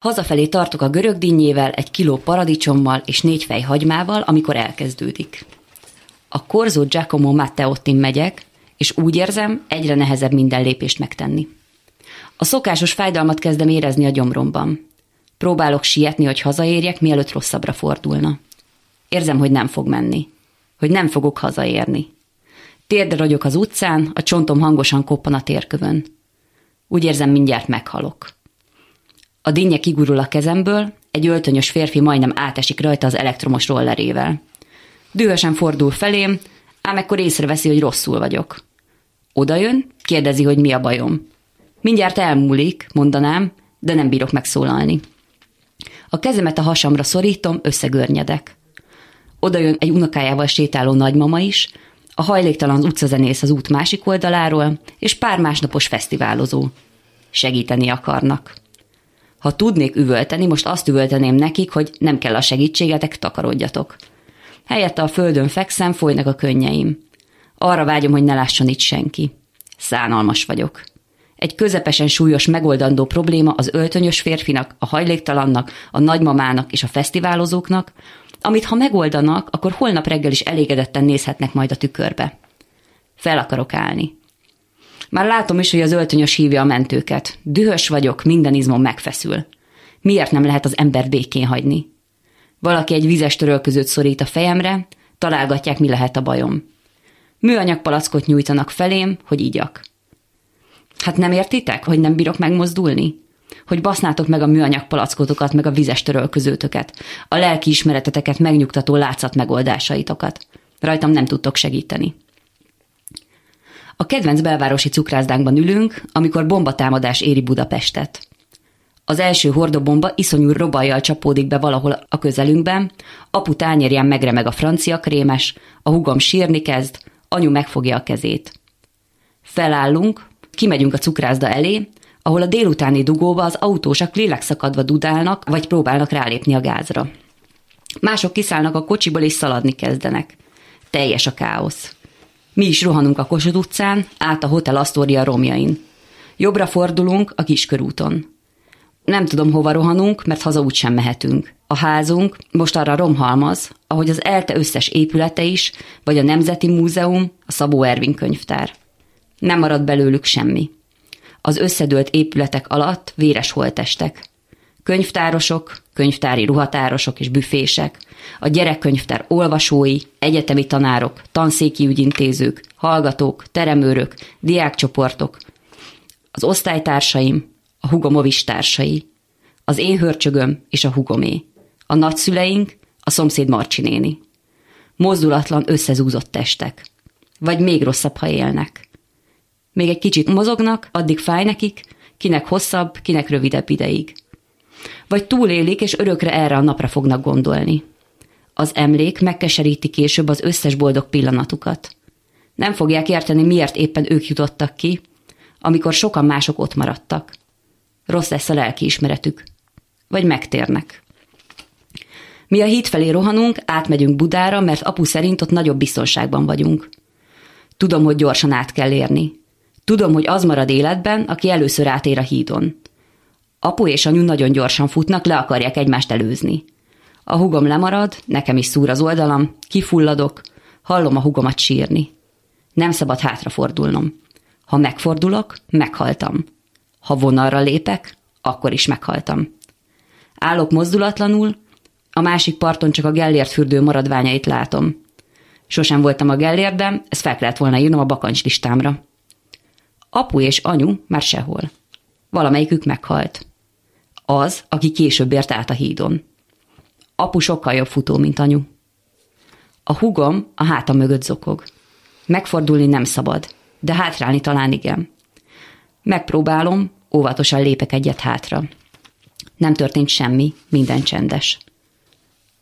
Hazafelé tartok a görög dinnyével, egy kiló paradicsommal és négy fej hagymával, amikor elkezdődik. A Corso Giacomo Matteottin megyek, és úgy érzem, egyre nehezebb minden lépést megtenni. A szokásos fájdalmat kezdem érezni a gyomromban. Próbálok sietni, hogy hazaérjek, mielőtt rosszabbra fordulna. Érzem, hogy nem fog menni. Hogy nem fogok hazaérni. Térdre ragyok az utcán, a csontom hangosan koppan a térkövön. Úgy érzem, mindjárt meghalok. A dinnye kigurul a kezemből, egy öltönyös férfi majdnem átesik rajta az elektromos rollerével. Dühösen fordul felém, ám ekkor észreveszi, hogy rosszul vagyok. Oda jön, kérdezi, hogy mi a bajom. Mindjárt elmúlik, mondanám, de nem bírok megszólalni. A kezemet a hasamra szorítom, összegörnyedek. Oda jön egy unokájával sétáló nagymama is, a hajléktalan utcazenész az út másik oldaláról, és pár másnapos fesztiválozó. Segíteni akarnak. Ha tudnék üvölteni, most azt üvölteném nekik, hogy nem kell a segítségetek, takarodjatok. Helyette a földön fekszem, folynak a könnyeim. Arra vágyom, hogy ne lásson itt senki. Szánalmas vagyok. Egy közepesen súlyos megoldandó probléma az öltönyös férfinak, a hajléktalannak, a nagymamának és a fesztiválozóknak, amit ha megoldanak, akkor holnap reggel is elégedetten nézhetnek majd a tükörbe. Fel akarok állni. Már látom is, hogy az öltönyös hívja a mentőket. Dühös vagyok, minden izmom megfeszül. Miért nem lehet az ember békén hagyni? Valaki egy vizes törölközőt szorít a fejemre, találgatják, mi lehet a bajom. Műanyag palackot nyújtanak felém, hogy igyak. Hát nem értitek, hogy nem bírok megmozdulni? Hogy basznátok meg a műanyag palackotokat, meg a vizes törölközőtöket, a lelki ismereteteket megnyugtató látszat megoldásaitokat. Rajtam nem tudtok segíteni. A kedvenc belvárosi cukrászdánkban ülünk, amikor bombatámadás éri Budapestet. Az első hordobomba iszonyú robajjal csapódik be valahol a közelünkben, apu tányérján megremeg a francia krémes, a hugom sírni kezd, anyu megfogja a kezét. Felállunk, kimegyünk a cukrászda elé, ahol a délutáni dugóba az autósak lélekszakadva dudálnak, vagy próbálnak rálépni a gázra. Mások kiszállnak a kocsiból és szaladni kezdenek. Teljes a káosz. Mi is rohanunk a Kossuth utcán, át a Hotel Astoria romjain. Jobbra fordulunk a kiskörúton. Nem tudom, hova rohanunk, mert haza úgy sem mehetünk. A házunk most arra romhalmaz, ahogy az ELTE összes épülete is, vagy a Nemzeti Múzeum, a Szabó Ervin könyvtár. Nem marad belőlük semmi. Az összedőlt épületek alatt véres holtestek. Könyvtárosok, könyvtári ruhatárosok és büfések, a gyerekkönyvtár olvasói, egyetemi tanárok, tanszéki ügyintézők, hallgatók, teremőrök, diákcsoportok, az osztálytársaim, a hugomovis társai, az én hörcsögöm és a hugomé, a nagyszüleink, a szomszéd Marcsi néni. Mozdulatlan, összezúzott testek. Vagy még rosszabb, ha élnek. Még egy kicsit mozognak, addig fáj nekik, kinek hosszabb, kinek rövidebb ideig. Vagy túlélik, és örökre erre a napra fognak gondolni. Az emlék megkeseríti később az összes boldog pillanatukat. Nem fogják érteni, miért éppen ők jutottak ki, amikor sokan mások ott maradtak. Rossz lesz a lelkiismeretük. Vagy megtérnek. Mi a híd felé rohanunk, átmegyünk Budára, mert apu szerint ott nagyobb biztonságban vagyunk. Tudom, hogy gyorsan át kell érni. Tudom, hogy az marad életben, aki először átér a hídon. Apu és anyu nagyon gyorsan futnak, le akarják egymást előzni. A hugom lemarad, nekem is szúr az oldalam, kifulladok, hallom a hugomat sírni. Nem szabad hátrafordulnom. Ha megfordulok, meghaltam. Ha vonalra lépek, akkor is meghaltam. Állok mozdulatlanul, a másik parton csak a Gellért fürdő maradványait látom. Sosem voltam a Gellértben, ezt fel kellett volna írnom a bakancs listámra. Apu és anyu már sehol. Valamelyikük meghalt. Az, aki később ért át a hídon. Apu sokkal jobb futó, mint anyu. A hugom a háta mögött zokog. Megfordulni nem szabad, de hátrálni talán igen. Megpróbálom, óvatosan lépek egyet hátra. Nem történt semmi, minden csendes.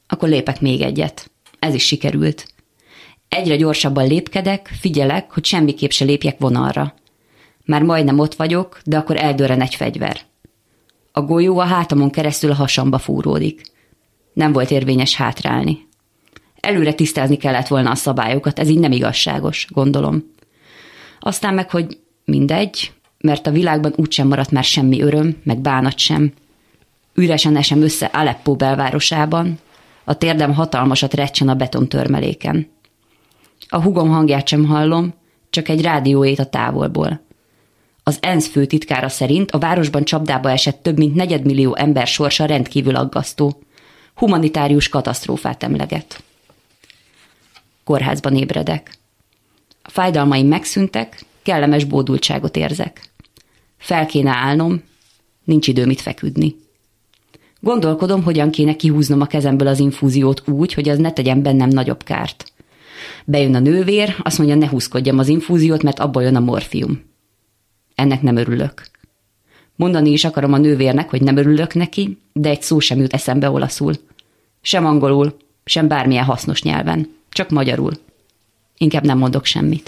Akkor lépek még egyet. Ez is sikerült. Egyre gyorsabban lépkedek, figyelek, hogy semmiképp se lépjek vonalra. Már majdnem ott vagyok, de akkor eldőren egy fegyver. A golyó a hátamon keresztül a hasamba fúródik. Nem volt érvényes hátrálni. Előre tisztázni kellett volna a szabályokat, ez így nem igazságos, gondolom. Aztán meg, hogy mindegy, mert a világban úgysem maradt már semmi öröm, meg bánat sem. Üresen esem össze Aleppo belvárosában, a térdem hatalmasat recsen a betontörmeléken. A hugom hangját sem hallom, csak egy rádióét a távolból. Az ENSZ főtitkára szerint a városban csapdába esett több mint negyedmillió ember sorsa rendkívül aggasztó. Humanitárius katasztrófát emleget. Kórházban ébredek. A fájdalmaim megszűntek, kellemes bódultságot érzek. Fel kéne állnom, nincs időm itt feküdni. Gondolkodom, hogyan kéne kihúznom a kezemből az infúziót úgy, hogy az ne tegyen bennem nagyobb kárt. Bejön a nővér, azt mondja, ne húzkodjam az infúziót, mert abból jön a morfium. Ennek nem örülök. Mondani is akarom a nővérnek, hogy nem örülök neki, de egy szó sem jut eszembe olaszul. Sem angolul, sem bármilyen hasznos nyelven. Csak magyarul. Inkább nem mondok semmit.